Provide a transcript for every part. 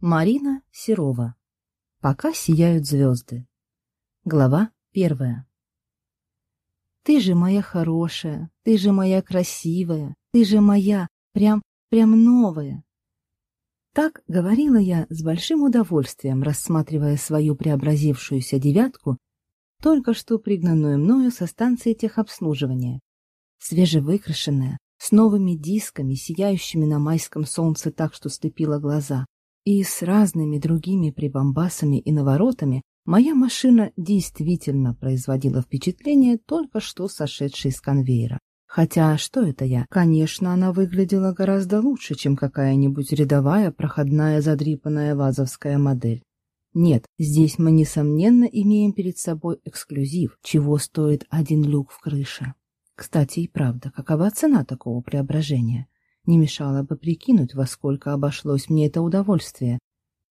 Марина Серова. Пока сияют звезды. Глава первая. Ты же моя хорошая, ты же моя красивая, ты же моя, прям, прям новая. Так говорила я с большим удовольствием, рассматривая свою преобразившуюся девятку, только что пригнанную мною со станции техобслуживания. Свежевыкрашенная, с новыми дисками, сияющими на майском солнце так, что слепило глаза, и с разными другими прибамбасами и наворотами, моя машина действительно производила впечатление только что сошедшей с конвейера. Хотя, что это я? Конечно, она выглядела гораздо лучше, чем какая-нибудь рядовая, проходная, задрипанная вазовская модель. Нет, здесь мы, несомненно, имеем перед собой эксклюзив, чего стоит один люк в крыше. Кстати, и правда, какова цена такого преображения? Не мешало бы прикинуть, во сколько обошлось мне это удовольствие.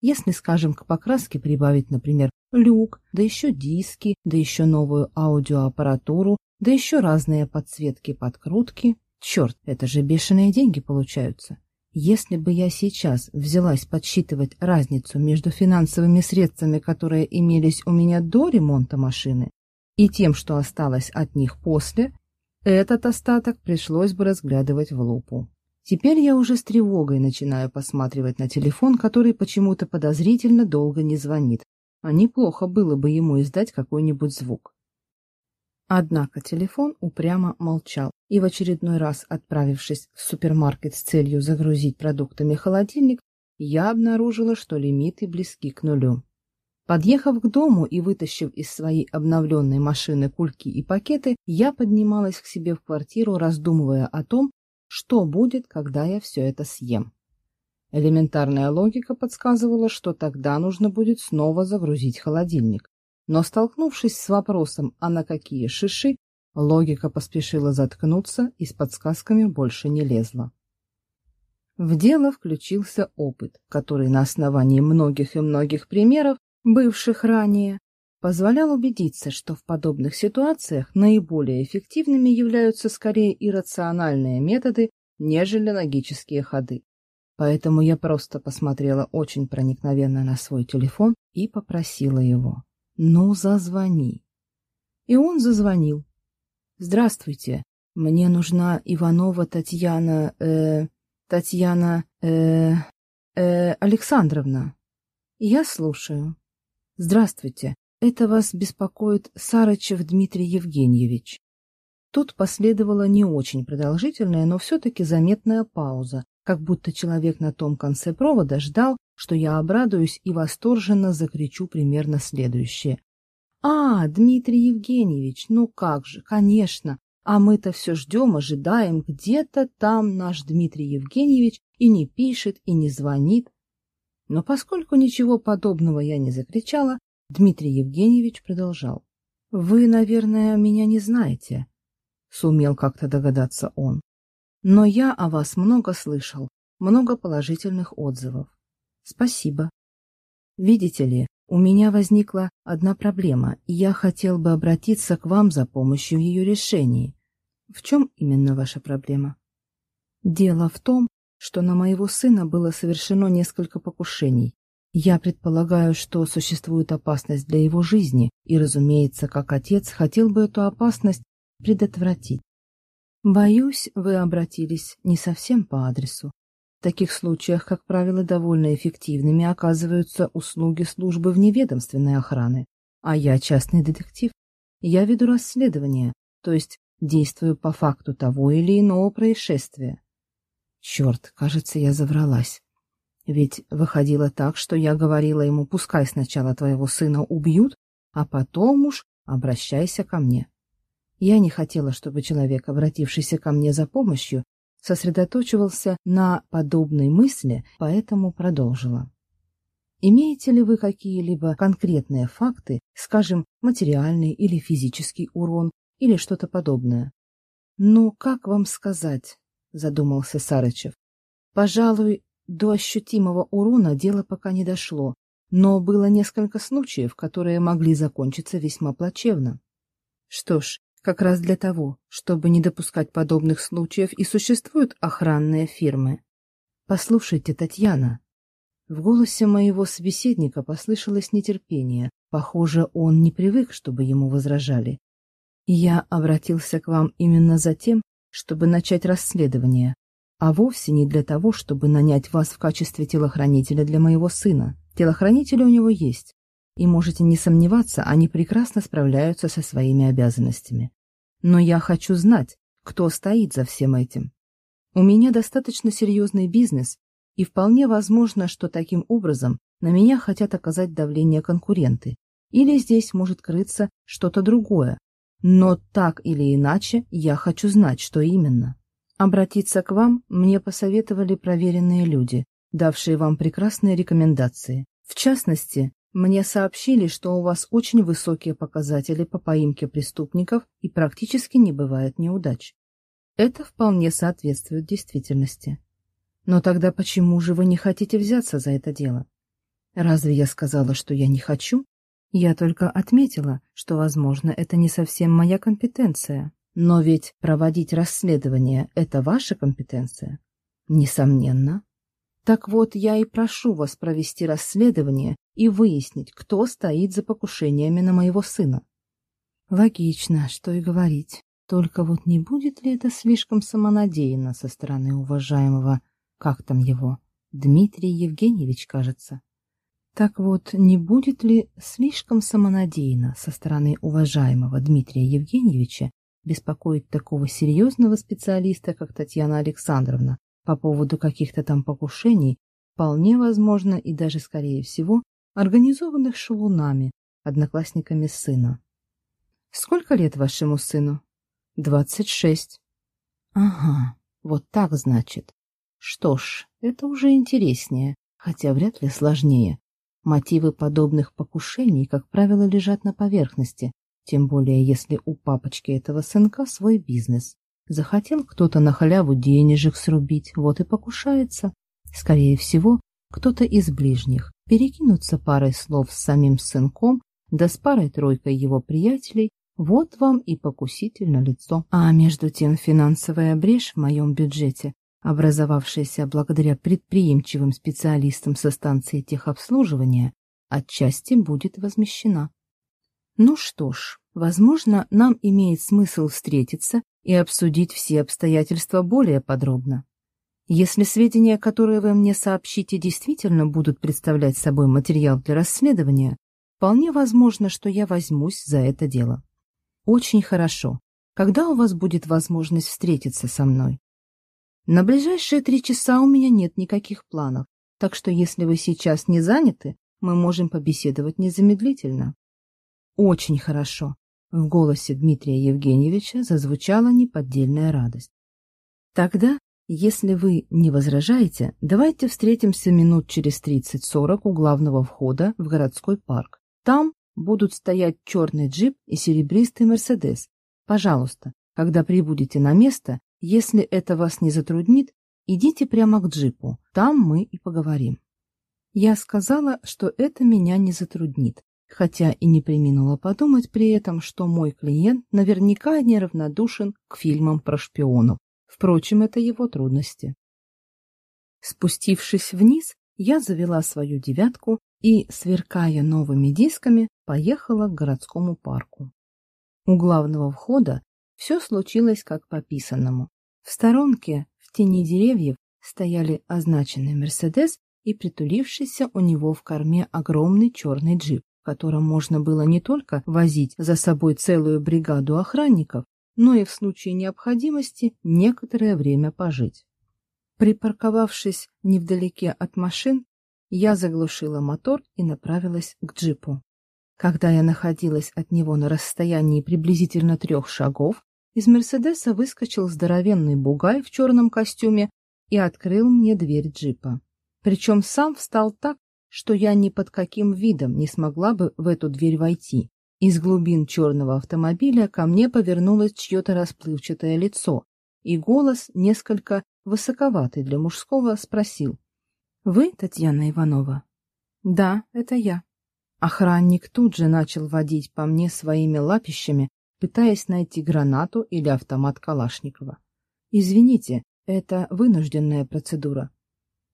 Если, скажем, к покраске прибавить, например, люк, да еще диски, да еще новую аудиоаппаратуру, да еще разные подсветки-подкрутки. Черт, это же бешеные деньги получаются. Если бы я сейчас взялась подсчитывать разницу между финансовыми средствами, которые имелись у меня до ремонта машины, и тем, что осталось от них после, этот остаток пришлось бы разглядывать в лупу. Теперь я уже с тревогой начинаю посматривать на телефон, который почему-то подозрительно долго не звонит, а неплохо было бы ему издать какой-нибудь звук. Однако телефон упрямо молчал, и в очередной раз, отправившись в супермаркет с целью загрузить продуктами холодильник, я обнаружила, что лимиты близки к нулю. Подъехав к дому и вытащив из своей обновленной машины кульки и пакеты, я поднималась к себе в квартиру, раздумывая о том, что будет, когда я все это съем? Элементарная логика подсказывала, что тогда нужно будет снова загрузить холодильник. Но столкнувшись с вопросом, а на какие шиши, логика поспешила заткнуться и с подсказками больше не лезла. В дело включился опыт, который на основании многих и многих примеров, бывших ранее, позволял убедиться, что в подобных ситуациях наиболее эффективными являются скорее иррациональные методы, нежели логические ходы. Поэтому я просто посмотрела очень проникновенно на свой телефон и попросила его. «Ну, зазвони». И он зазвонил. «Здравствуйте, мне нужна Иванова Татьяна... э... Татьяна... э... э... Александровна». «Я слушаю». «Здравствуйте, это вас беспокоит Сарычев Дмитрий Евгеньевич. Тут последовала не очень продолжительная, но все-таки заметная пауза, как будто человек на том конце провода ждал, что я обрадуюсь и восторженно закричу примерно следующее. «А, Дмитрий Евгеньевич, ну как же, конечно, а мы-то все ждем, ожидаем, где-то там наш Дмитрий Евгеньевич и не пишет, и не звонит». Но поскольку ничего подобного я не закричала, Дмитрий Евгеньевич продолжал. — Вы, наверное, меня не знаете, — сумел как-то догадаться он. — Но я о вас много слышал, много положительных отзывов. Спасибо. Видите ли, у меня возникла одна проблема, и я хотел бы обратиться к вам за помощью в ее решении. В чем именно ваша проблема? Дело в том, что на моего сына было совершено несколько покушений, я предполагаю, что существует опасность для его жизни, и, разумеется, как отец хотел бы эту опасность предотвратить. Боюсь, вы обратились не совсем по адресу. В таких случаях, как правило, довольно эффективными оказываются услуги службы вневедомственной охраны. А я частный детектив. Я веду расследование, то есть действую по факту того или иного происшествия. Черт, кажется, я завралась. Ведь выходило так, что я говорила ему, пускай сначала твоего сына убьют, а потом уж обращайся ко мне. Я не хотела, чтобы человек, обратившийся ко мне за помощью, сосредоточивался на подобной мысли, поэтому продолжила. Имеете ли вы какие-либо конкретные факты, скажем, материальный или физический урон, или что-то подобное? Ну, как вам сказать, задумался Сарычев. Пожалуй, до ощутимого урона дело пока не дошло, но было несколько случаев, которые могли закончиться весьма плачевно. Что ж, как раз для того, чтобы не допускать подобных случаев, и существуют охранные фирмы. Послушайте, Татьяна, В голосе моего собеседника послышалось нетерпение. Похоже, он не привык, чтобы ему возражали. Я обратился к вам именно за тем, чтобы начать расследование, а вовсе не для того, чтобы нанять вас в качестве телохранителя для моего сына. Телохранители у него есть, и можете не сомневаться, они прекрасно справляются со своими обязанностями. Но я хочу знать, кто стоит за всем этим. У меня достаточно серьезный бизнес, и вполне возможно, что таким образом на меня хотят оказать давление конкуренты. Или здесь может крыться что-то другое. Но так или иначе я хочу знать, что именно. Обратиться к вам мне посоветовали проверенные люди, давшие вам прекрасные рекомендации. В частности, мне сообщили, что у вас очень высокие показатели по поимке преступников и практически не бывает неудач. Это вполне соответствует действительности. Но тогда почему же вы не хотите взяться за это дело? Разве я сказала, что я не хочу? Я только отметила, что, возможно, это не совсем моя компетенция. Но ведь проводить расследование – это ваша компетенция. Несомненно. Так вот, я и прошу вас провести расследование и выяснить, кто стоит за покушениями на моего сына. Логично, что и говорить. Только вот не будет ли это слишком самонадеянно со стороны уважаемого, как там его, Дмитрий Евгеньевич, кажется? Так вот, не будет ли слишком самонадеянно со стороны уважаемого Дмитрия Евгеньевича беспокоить такого серьезного специалиста, как Татьяна Александровна, по поводу каких-то там покушений, вполне возможно и даже, скорее всего, организованных шалунами, одноклассниками сына. «Сколько лет вашему сыну?» «Двадцать шесть». «Ага, вот так, значит. Что ж, это уже интереснее, хотя вряд ли сложнее. Мотивы подобных покушений, как правило, лежат на поверхности, тем более если у папочки этого сынка свой бизнес. Захотел кто-то на халяву денежек срубить, вот и покушается. Скорее всего, кто-то из ближних перекинуться парой слов с самим сынком, да с парой-тройкой его приятелей, вот вам и покуситель на лицо. А между тем финансовая брешь в моем бюджете, образовавшаяся благодаря предприимчивым специалистам со станции техобслуживания, отчасти будет возмещена. Ну что ж, возможно, нам имеет смысл встретиться и обсудить все обстоятельства более подробно. Если сведения, которые вы мне сообщите, действительно будут представлять собой материал для расследования, вполне возможно, что я возьмусь за это дело. Очень хорошо. Когда у вас будет возможность встретиться со мной? На ближайшие три часа у меня нет никаких планов, так что если вы сейчас не заняты, мы можем побеседовать незамедлительно. Очень хорошо. В голосе Дмитрия Евгеньевича зазвучала неподдельная радость. Тогда, если вы не возражаете, давайте встретимся минут через 30-40 у главного входа в городской парк. Там будут стоять черный джип и серебристый Мерседес. Пожалуйста, когда прибудете на место, если это вас не затруднит, идите прямо к джипу, там мы и поговорим. Я сказала, что это меня не затруднит, хотя и не приминула подумать при этом, что мой клиент наверняка неравнодушен к фильмам про шпионов. Впрочем, это его трудности. Спустившись вниз, я завела свою девятку и, сверкая новыми дисками, поехала к городскому парку. У главного входа все случилось как по писанному. В сторонке, в тени деревьев, стояли означенный «Мерседес» и притулившийся у него в корме огромный черный джип котором можно было не только возить за собой целую бригаду охранников, но и в случае необходимости некоторое время пожить. Припарковавшись невдалеке от машин, я заглушила мотор и направилась к джипу. Когда я находилась от него на расстоянии приблизительно трех шагов, из «Мерседеса» выскочил здоровенный бугай в черном костюме и открыл мне дверь джипа. Причем сам встал так, что я ни под каким видом не смогла бы в эту дверь войти. Из глубин черного автомобиля ко мне повернулось чье-то расплывчатое лицо, и голос, несколько высоковатый для мужского, спросил. «Вы Татьяна Иванова?» «Да, это я». Охранник тут же начал водить по мне своими лапищами, пытаясь найти гранату или автомат Калашникова. «Извините, это вынужденная процедура.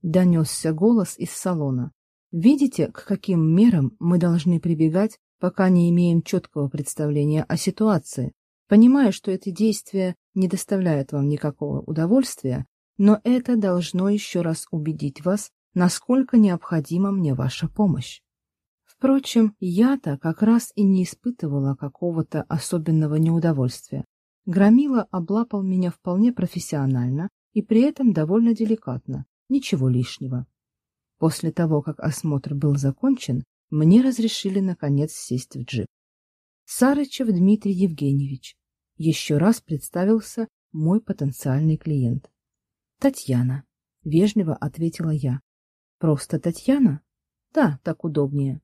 Донесся голос из салона. Видите, к каким мерам мы должны прибегать, пока не имеем четкого представления о ситуации? Понимаю, что эти действия не доставляют вам никакого удовольствия, но это должно еще раз убедить вас, насколько необходима мне ваша помощь. Впрочем, я-то как раз и не испытывала какого-то особенного неудовольствия. Громила облапал меня вполне профессионально и при этом довольно деликатно, ничего лишнего. После того, как осмотр был закончен, мне разрешили, наконец, сесть в джип. Сарычев Дмитрий Евгеньевич. Еще раз представился мой потенциальный клиент. Татьяна. Вежливо ответила я. Просто Татьяна? Да, так удобнее.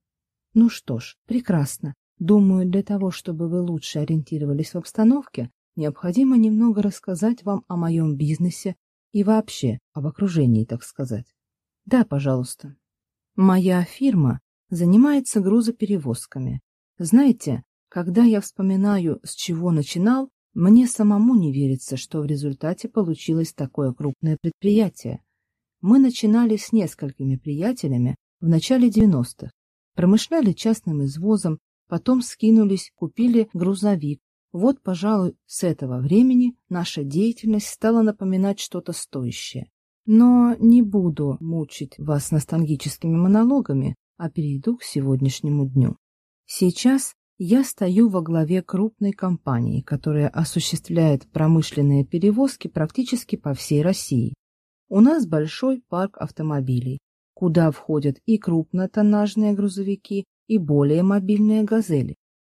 Ну что ж, прекрасно. Думаю, для того, чтобы вы лучше ориентировались в обстановке, необходимо немного рассказать вам о моем бизнесе и вообще об окружении, так сказать. Да, пожалуйста. Моя фирма занимается грузоперевозками. Знаете, когда я вспоминаю, с чего начинал, мне самому не верится, что в результате получилось такое крупное предприятие. Мы начинали с несколькими приятелями в начале 90-х, промышляли частным извозом, потом скинулись, купили грузовик. Вот, пожалуй, с этого времени наша деятельность стала напоминать что-то стоящее. Но не буду мучить вас ностальгическими монологами, а перейду к сегодняшнему дню. Сейчас я стою во главе крупной компании, которая осуществляет промышленные перевозки практически по всей России. У нас большой парк автомобилей, куда входят и крупнотоннажные грузовики, и более мобильные «Газели».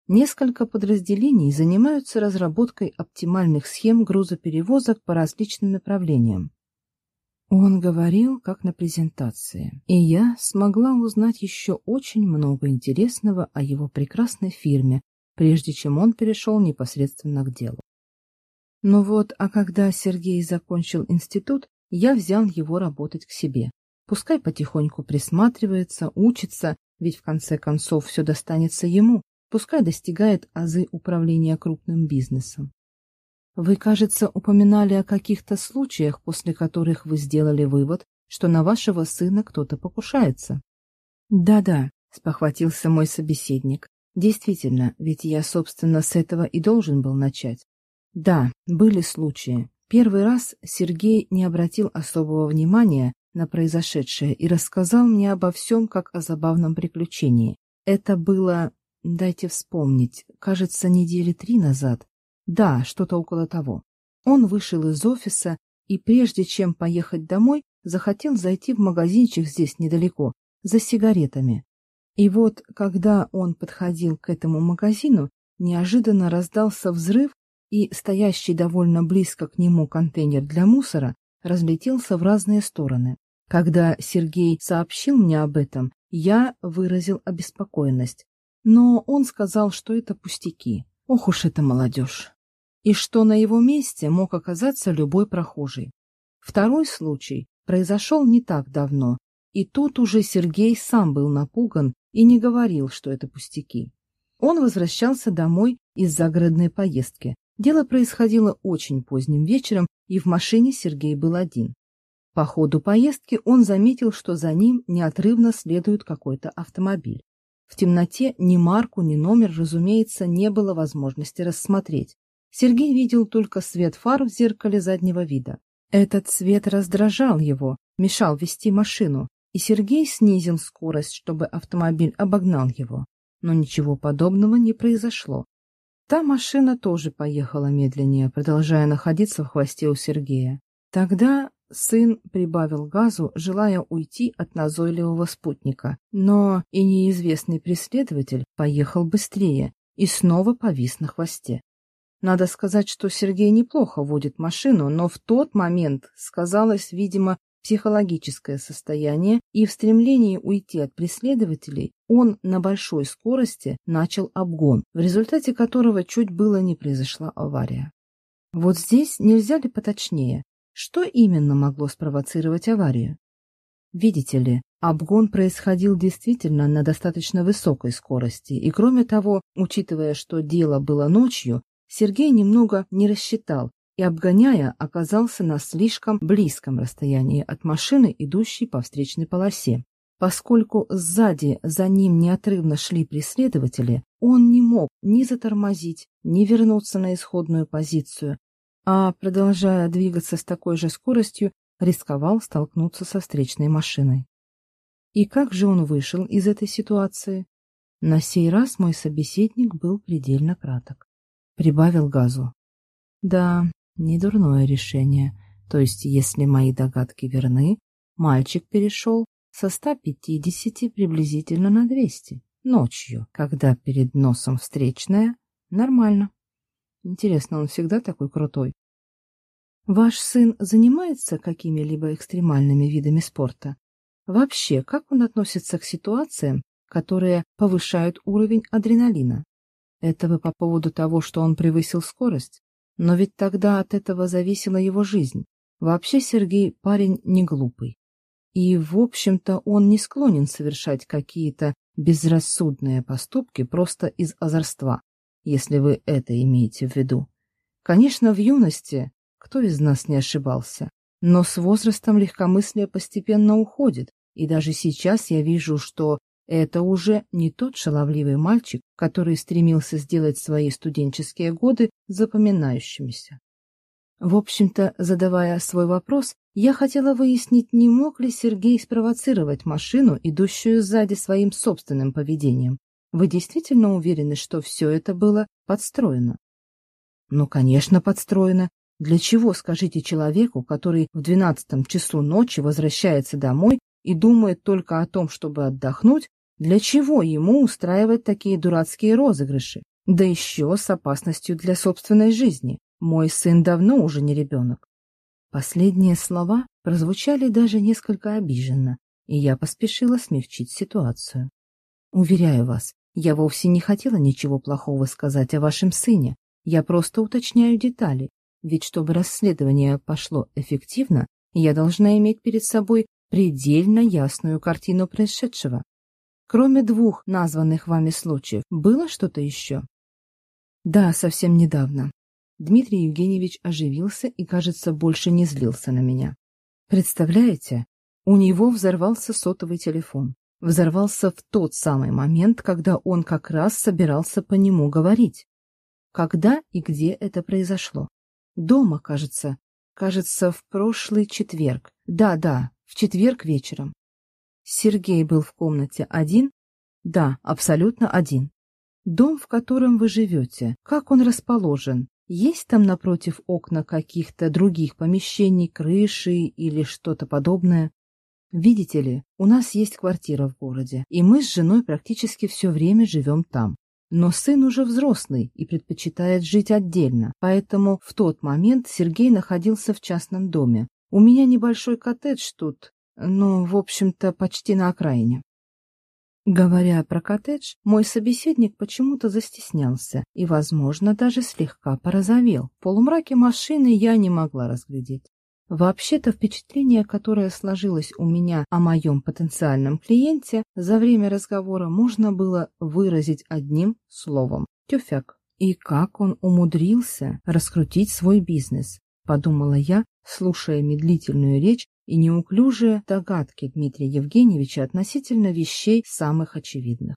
Несколько подразделений занимаются разработкой оптимальных схем грузоперевозок по различным направлениям. Он говорил, как на презентации, и я смогла узнать еще очень много интересного о его прекрасной фирме, прежде чем он перешел непосредственно к делу. Ну вот, а когда Сергей закончил институт, я взял его работать к себе. Пускай потихоньку присматривается, учится, ведь в конце концов все достанется ему, пускай достигает азы управления крупным бизнесом. Вы, кажется, упоминали о каких-то случаях, после которых вы сделали вывод, что на вашего сына кто-то покушается. Да-да, спохватился мой собеседник. Действительно, ведь я, собственно, с этого и должен был начать. Да, были случаи. Первый раз Сергей не обратил особого внимания на произошедшее и рассказал мне обо всем, как о забавном приключении. Это было, дайте вспомнить, кажется, недели три назад. Да, что-то около того. Он вышел из офиса и, прежде чем поехать домой, захотел зайти в магазинчик здесь недалеко, за сигаретами. И вот, когда он подходил к этому магазину, неожиданно раздался взрыв, и стоящий довольно близко к нему контейнер для мусора разлетелся в разные стороны. Когда Сергей сообщил мне об этом, я выразил обеспокоенность, но он сказал, что это пустяки. Ох уж эта молодежь! И что на его месте мог оказаться любой прохожий. Второй случай произошел не так давно, и тут уже Сергей сам был напуган и не говорил, что это пустяки. Он возвращался домой из загородной поездки, Дело происходило очень поздним вечером, и в машине Сергей был один. По ходу поездки он заметил, что за ним неотрывно следует какой-то автомобиль. В темноте ни марку, ни номер, разумеется, не было возможности рассмотреть. Сергей видел только свет фар в зеркале заднего вида. Этот свет раздражал его, мешал вести машину, и Сергей снизил скорость, чтобы автомобиль обогнал его. Но ничего подобного не произошло. Та машина тоже поехала медленнее, продолжая находиться в хвосте у Сергея. Тогда сын прибавил газу, желая уйти от назойливого спутника, но и неизвестный преследователь поехал быстрее и снова повис на хвосте. Надо сказать, что Сергей неплохо водит машину, но в тот момент сказалось, видимо, психологическое состояние, и в стремлении уйти от преследователей он на большой скорости начал обгон, в результате которого чуть было не произошла авария. Вот здесь нельзя ли поточнее, что именно могло спровоцировать аварию? Видите ли, обгон происходил действительно на достаточно высокой скорости, и кроме того, учитывая, что дело было ночью, Сергей немного не рассчитал, и, обгоняя, оказался на слишком близком расстоянии от машины, идущей по встречной полосе. Поскольку сзади за ним неотрывно шли преследователи, он не мог ни затормозить, ни вернуться на исходную позицию, а, продолжая двигаться с такой же скоростью, рисковал столкнуться со встречной машиной. И как же он вышел из этой ситуации? На сей раз мой собеседник был предельно краток. Прибавил газу. Да, недурное решение. То есть, если мои догадки верны, мальчик перешел со 150 приблизительно на 200. Ночью, когда перед носом встречная, нормально. Интересно, он всегда такой крутой? Ваш сын занимается какими-либо экстремальными видами спорта? Вообще, как он относится к ситуациям, которые повышают уровень адреналина? Это вы по поводу того, что он превысил скорость? Но ведь тогда от этого зависела его жизнь. Вообще Сергей парень не глупый. И, в общем-то, он не склонен совершать какие-то безрассудные поступки просто из озорства, если вы это имеете в виду. Конечно, в юности кто из нас не ошибался, но с возрастом легкомыслие постепенно уходит, и даже сейчас я вижу, что это уже не тот шаловливый мальчик, который стремился сделать свои студенческие годы запоминающимися. В общем-то, задавая свой вопрос, я хотела выяснить, не мог ли Сергей спровоцировать машину, идущую сзади своим собственным поведением. Вы действительно уверены, что все это было подстроено? Ну, конечно, подстроено. Для чего, скажите человеку, который в двенадцатом часу ночи возвращается домой и думает только о том, чтобы отдохнуть, для чего ему устраивать такие дурацкие розыгрыши? Да еще с опасностью для собственной жизни. Мой сын давно уже не ребенок. Последние слова прозвучали даже несколько обиженно, и я поспешила смягчить ситуацию. Уверяю вас, я вовсе не хотела ничего плохого сказать о вашем сыне. Я просто уточняю детали, ведь чтобы расследование пошло эффективно, я должна иметь перед собой предельно ясную картину происшедшего. Кроме двух названных вами случаев, было что-то еще? Да, совсем недавно. Дмитрий Евгеньевич оживился и, кажется, больше не злился на меня. Представляете, у него взорвался сотовый телефон. Взорвался в тот самый момент, когда он как раз собирался по нему говорить. Когда и где это произошло? Дома, кажется. Кажется, в прошлый четверг. Да-да, в четверг вечером. Сергей был в комнате один? Да, абсолютно один. Дом, в котором вы живете, как он расположен? Есть там напротив окна каких-то других помещений, крыши или что-то подобное? Видите ли, у нас есть квартира в городе, и мы с женой практически все время живем там. Но сын уже взрослый и предпочитает жить отдельно, поэтому в тот момент Сергей находился в частном доме. У меня небольшой коттедж тут, ну, в общем-то, почти на окраине. Говоря про коттедж, мой собеседник почему-то застеснялся и, возможно, даже слегка порозовел. В полумраке машины я не могла разглядеть. Вообще-то впечатление, которое сложилось у меня о моем потенциальном клиенте, за время разговора можно было выразить одним словом – тюфяк. И как он умудрился раскрутить свой бизнес, подумала я, слушая медлительную речь и неуклюжие догадки Дмитрия Евгеньевича относительно вещей самых очевидных.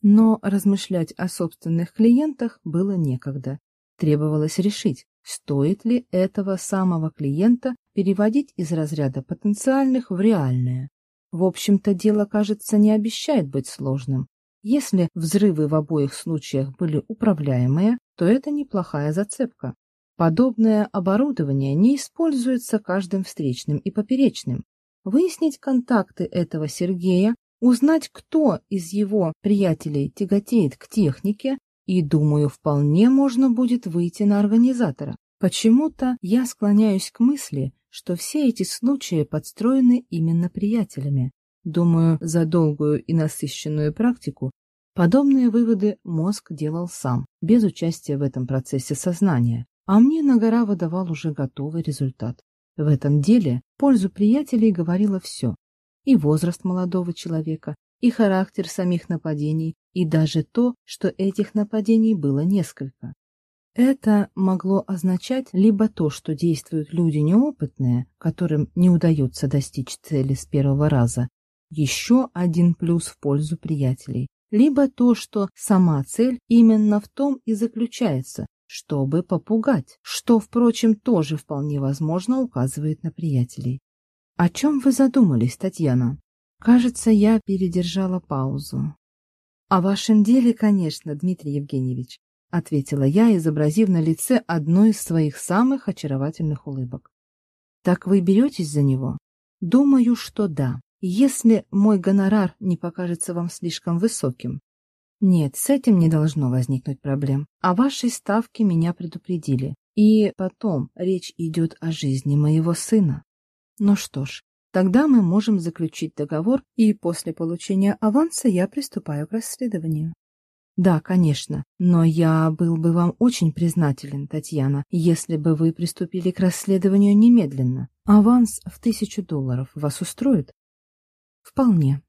Но размышлять о собственных клиентах было некогда. Требовалось решить, стоит ли этого самого клиента переводить из разряда потенциальных в реальное. В общем-то, дело, кажется, не обещает быть сложным. Если взрывы в обоих случаях были управляемые, то это неплохая зацепка. Подобное оборудование не используется каждым встречным и поперечным. Выяснить контакты этого Сергея, узнать, кто из его приятелей тяготеет к технике, и, думаю, вполне можно будет выйти на организатора. Почему-то я склоняюсь к мысли, что все эти случаи подстроены именно приятелями. Думаю, за долгую и насыщенную практику подобные выводы мозг делал сам, без участия в этом процессе сознания. А мне Нагора выдавал уже готовый результат. В этом деле пользу приятелей говорило все. И возраст молодого человека, и характер самих нападений, и даже то, что этих нападений было несколько. Это могло означать либо то, что действуют люди неопытные, которым не удается достичь цели с первого раза, еще один плюс в пользу приятелей, либо то, что сама цель именно в том и заключается, чтобы попугать, что, впрочем, тоже вполне возможно указывает на приятелей. О чем вы задумались, Татьяна? Кажется, я передержала паузу. О вашем деле, конечно, Дмитрий Евгеньевич, ответила я, изобразив на лице одну из своих самых очаровательных улыбок. Так вы беретесь за него? Думаю, что да. Если мой гонорар не покажется вам слишком высоким. Нет, с этим не должно возникнуть проблем. О вашей ставке меня предупредили. И потом, речь идет о жизни моего сына. Ну что ж, тогда мы можем заключить договор, и после получения аванса я приступаю к расследованию. Да, конечно, но я был бы вам очень признателен, Татьяна, если бы вы приступили к расследованию немедленно. Аванс в тысячу долларов вас устроит? Вполне.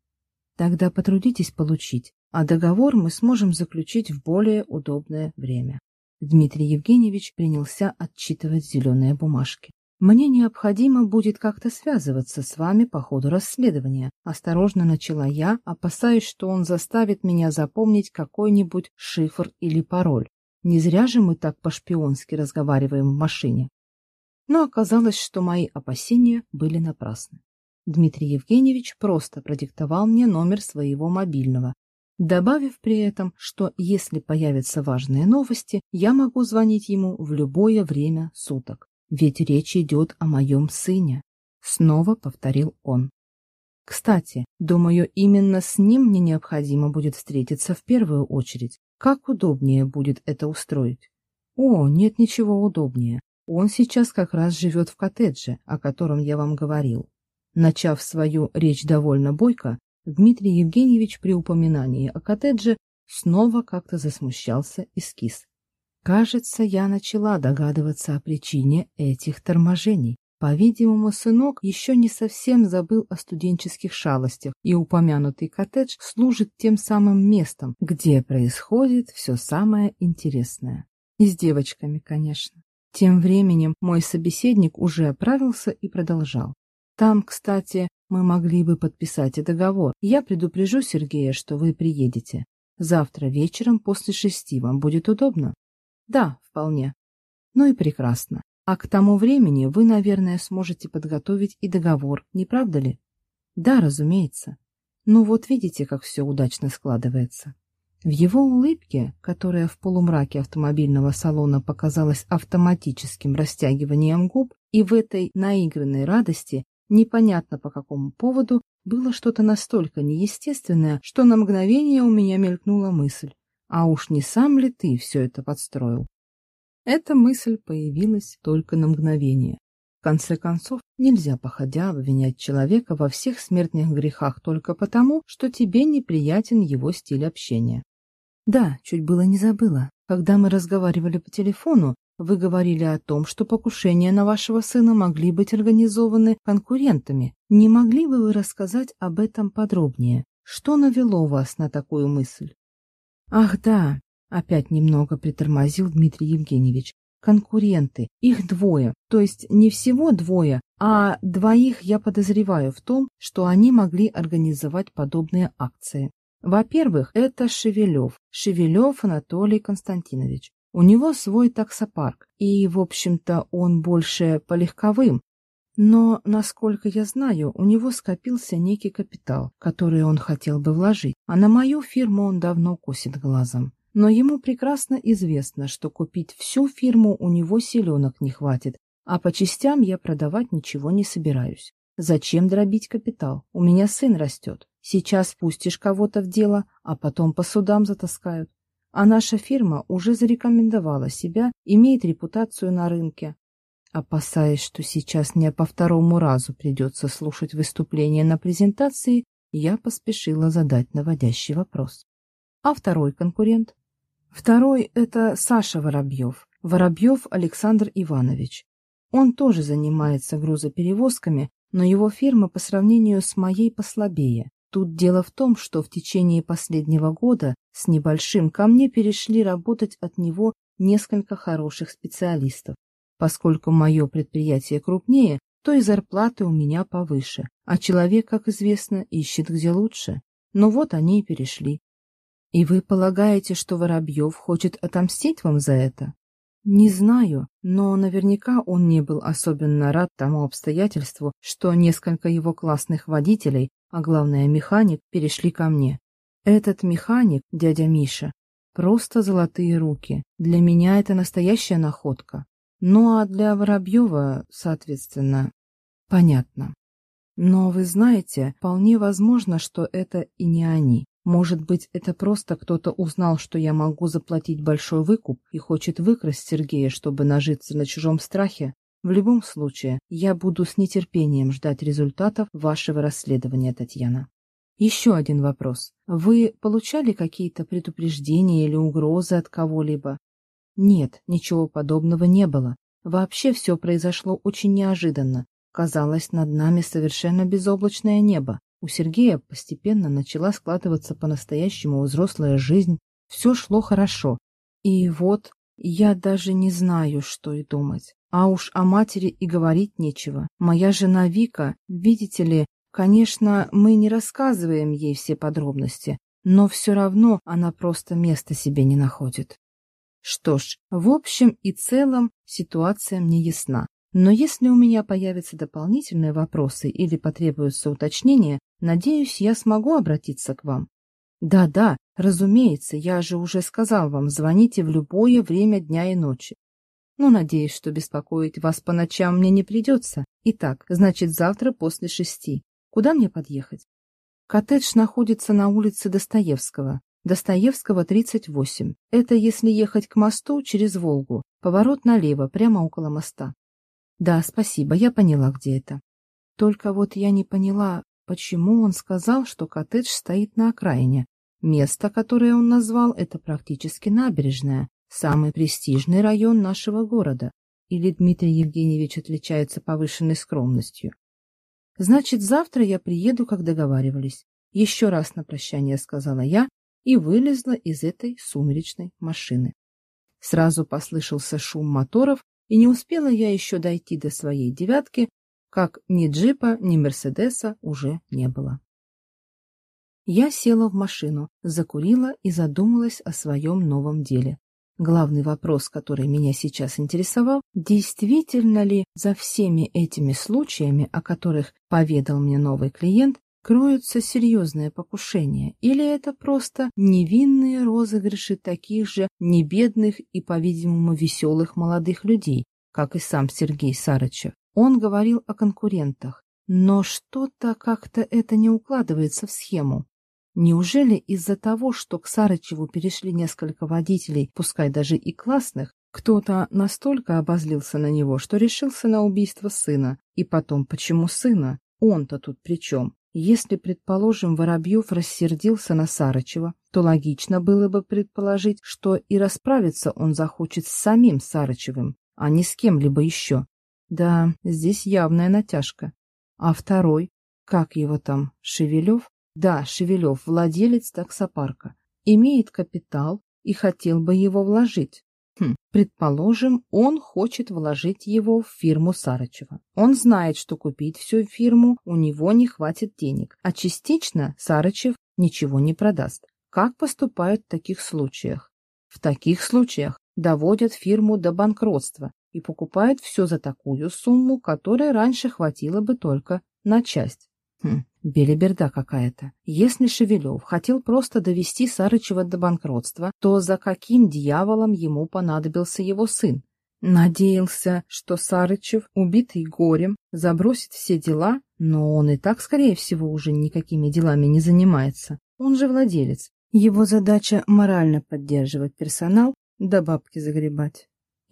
Тогда потрудитесь получить, а договор мы сможем заключить в более удобное время. Дмитрий Евгеньевич принялся отчитывать зеленые бумажки. «Мне необходимо будет как-то связываться с вами по ходу расследования», — осторожно начала я, опасаясь, что он заставит меня запомнить какой-нибудь шифр или пароль. Не зря же мы так по-шпионски разговариваем в машине. Но оказалось, что мои опасения были напрасны. Дмитрий Евгеньевич просто продиктовал мне номер своего мобильного, добавив при этом, что если появятся важные новости, я могу звонить ему в любое время суток. Ведь речь идет о моем сыне. Снова повторил он. Кстати, думаю, именно с ним мне необходимо будет встретиться в первую очередь. Как удобнее будет это устроить? О, нет ничего удобнее. Он сейчас как раз живет в коттедже, о котором я вам говорил. Начав свою речь довольно бойко, Дмитрий Евгеньевич при упоминании о коттедже снова как-то засмущался и скис. Кажется, я начала догадываться о причине этих торможений. По-видимому, сынок еще не совсем забыл о студенческих шалостях, и упомянутый коттедж служит тем самым местом, где происходит все самое интересное. И с девочками, конечно. Тем временем мой собеседник уже оправился и продолжал. Там, кстати, мы могли бы подписать и договор. Я предупрежу Сергея, что вы приедете. Завтра вечером после шести вам будет удобно? Да, вполне. Ну и прекрасно. А к тому времени вы, наверное, сможете подготовить и договор, не правда ли? Да, разумеется. Ну вот видите, как все удачно складывается. В его улыбке, которая в полумраке автомобильного салона показалась автоматическим растягиванием губ, и в этой наигранной радости Непонятно по какому поводу было что-то настолько неестественное, что на мгновение у меня мелькнула мысль. А уж не сам ли ты все это подстроил? Эта мысль появилась только на мгновение. В конце концов, нельзя, походя, обвинять человека во всех смертных грехах только потому, что тебе неприятен его стиль общения. Да, чуть было не забыла. Когда мы разговаривали по телефону, вы говорили о том, что покушения на вашего сына могли быть организованы конкурентами. Не могли бы вы рассказать об этом подробнее? Что навело вас на такую мысль? Ах, да, опять немного притормозил Дмитрий Евгеньевич. Конкуренты, их двое, то есть не всего двое, а двоих я подозреваю в том, что они могли организовать подобные акции. Во-первых, это Шевелев, Шевелев Анатолий Константинович. У него свой таксопарк, и, в общем-то, он больше по легковым. Но, насколько я знаю, у него скопился некий капитал, который он хотел бы вложить, а на мою фирму он давно косит глазом. Но ему прекрасно известно, что купить всю фирму у него силенок не хватит, а по частям я продавать ничего не собираюсь. Зачем дробить капитал? У меня сын растет. Сейчас пустишь кого-то в дело, а потом по судам затаскают. А наша фирма уже зарекомендовала себя, имеет репутацию на рынке. Опасаясь, что сейчас мне по второму разу придется слушать выступление на презентации, я поспешила задать наводящий вопрос. А второй конкурент? Второй — это Саша Воробьев, Воробьев Александр Иванович. Он тоже занимается грузоперевозками, но его фирма по сравнению с моей послабее. Тут дело в том, что в течение последнего года с небольшим ко мне перешли работать от него несколько хороших специалистов. Поскольку мое предприятие крупнее, то и зарплаты у меня повыше, а человек, как известно, ищет где лучше. Но вот они и перешли. И вы полагаете, что Воробьев хочет отомстить вам за это? Не знаю, но наверняка он не был особенно рад тому обстоятельству, что несколько его классных водителей, а главное механик, перешли ко мне. Этот механик, дядя Миша, просто золотые руки. Для меня это настоящая находка. Ну а для Воробьева, соответственно, понятно. Но вы знаете, вполне возможно, что это и не они. Может быть, это просто кто-то узнал, что я могу заплатить большой выкуп и хочет выкрасть Сергея, чтобы нажиться на чужом страхе? В любом случае, я буду с нетерпением ждать результатов вашего расследования, Татьяна. Еще один вопрос. Вы получали какие-то предупреждения или угрозы от кого-либо? Нет, ничего подобного не было. Вообще все произошло очень неожиданно. Казалось, над нами совершенно безоблачное небо. У Сергея постепенно начала складываться по-настоящему взрослая жизнь. Все шло хорошо. И вот я даже не знаю, что и думать. А уж о матери и говорить нечего. Моя жена Вика, видите ли, конечно, мы не рассказываем ей все подробности, но все равно она просто места себе не находит. Что ж, в общем и целом ситуация мне ясна. Но если у меня появятся дополнительные вопросы или потребуются уточнения, надеюсь, я смогу обратиться к вам. Да-да, разумеется, я же уже сказал вам, звоните в любое время дня и ночи. Но надеюсь, что беспокоить вас по ночам мне не придется. Итак, значит, завтра после шести. Куда мне подъехать? Коттедж находится на улице Достоевского. Достоевского, 38. Это если ехать к мосту через Волгу. Поворот налево, прямо около моста. Да, спасибо, я поняла, где это. Только вот я не поняла, почему он сказал, что коттедж стоит на окраине. Место, которое он назвал, это практически набережная, самый престижный район нашего города. Или Дмитрий Евгеньевич отличается повышенной скромностью. Значит, завтра я приеду, как договаривались. Еще раз на прощание сказала я и вылезла из этой сумеречной машины. Сразу послышался шум моторов, и не успела я еще дойти до своей девятки, как ни джипа, ни мерседеса уже не было. Я села в машину, закурила и задумалась о своем новом деле. Главный вопрос, который меня сейчас интересовал, действительно ли за всеми этими случаями, о которых поведал мне новый клиент, кроются серьезные покушения, или это просто невинные розыгрыши таких же небедных и, по-видимому, веселых молодых людей, как и сам Сергей Сарычев. Он говорил о конкурентах, но что-то как-то это не укладывается в схему. Неужели из-за того, что к Сарычеву перешли несколько водителей, пускай даже и классных, кто-то настолько обозлился на него, что решился на убийство сына? И потом, почему сына? Он-то тут при чем? Если, предположим, Воробьев рассердился на Сарычева, то логично было бы предположить, что и расправиться он захочет с самим Сарычевым, а не с кем-либо еще. Да, здесь явная натяжка. А второй, как его там, Шевелев? Да, Шевелев, владелец таксопарка, имеет капитал и хотел бы его вложить. Хм, предположим, он хочет вложить его в фирму Сарычева. Он знает, что купить всю фирму у него не хватит денег, а частично Сарычев ничего не продаст. Как поступают в таких случаях? В таких случаях доводят фирму до банкротства и покупают все за такую сумму, которая раньше хватило бы только на часть. Хм, Белиберда какая-то. Если Шевелев хотел просто довести Сарычева до банкротства, то за каким дьяволом ему понадобился его сын? Надеялся, что Сарычев, убитый горем, забросит все дела, но он и так, скорее всего, уже никакими делами не занимается. Он же владелец. Его задача морально поддерживать персонал, да бабки загребать.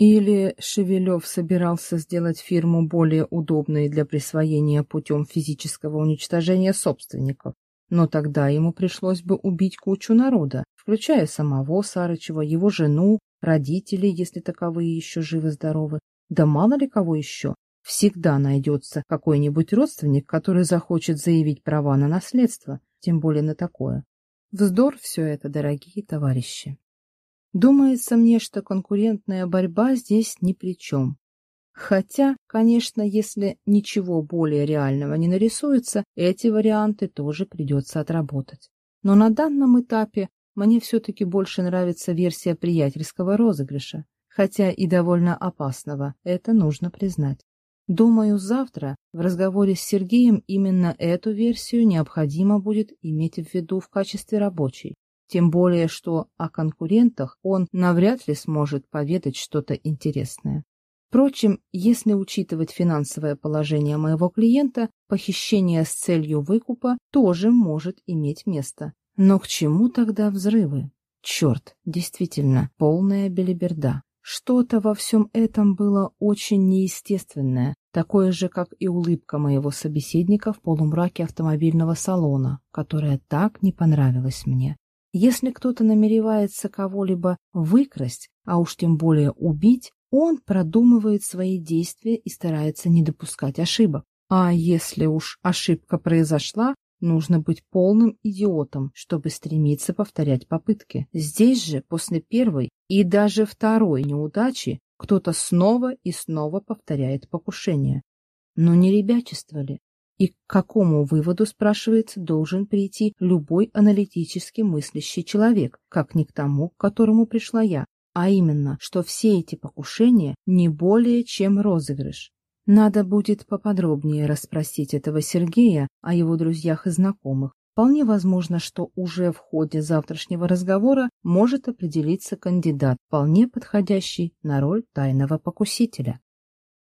Или Шевелев собирался сделать фирму более удобной для присвоения путем физического уничтожения собственников, но тогда ему пришлось бы убить кучу народа, включая самого Сарычева, его жену, родителей, если таковые еще живы-здоровы, да мало ли кого еще. Всегда найдется какой-нибудь родственник, который захочет заявить права на наследство, тем более на такое. Вздор все это, дорогие товарищи. Думается мне, что конкурентная борьба здесь ни при чем. Хотя, конечно, если ничего более реального не нарисуется, эти варианты тоже придется отработать. Но на данном этапе мне все-таки больше нравится версия приятельского розыгрыша, хотя и довольно опасного, это нужно признать. Думаю, завтра в разговоре с Сергеем именно эту версию необходимо будет иметь в виду в качестве рабочей. Тем более, что о конкурентах он навряд ли сможет поведать что-то интересное. Впрочем, если учитывать финансовое положение моего клиента, похищение с целью выкупа тоже может иметь место. Но к чему тогда взрывы? Черт, действительно, полная белиберда. Что-то во всем этом было очень неестественное, такое же, как и улыбка моего собеседника в полумраке автомобильного салона, которая так не понравилась мне. Если кто-то намеревается кого-либо выкрасть, а уж тем более убить, он продумывает свои действия и старается не допускать ошибок. А если уж ошибка произошла, нужно быть полным идиотом, чтобы стремиться повторять попытки. Здесь же, после первой и даже второй неудачи, кто-то снова и снова повторяет покушение. Но не ребячество ли? И к какому выводу, спрашивается, должен прийти любой аналитически мыслящий человек, как не к тому, к которому пришла я? а именно, что все эти покушения не более чем розыгрыш. Надо будет поподробнее расспросить этого Сергея о его друзьях и знакомых. Вполне возможно, что уже в ходе завтрашнего разговора может определиться кандидат, вполне подходящий на роль тайного покусителя.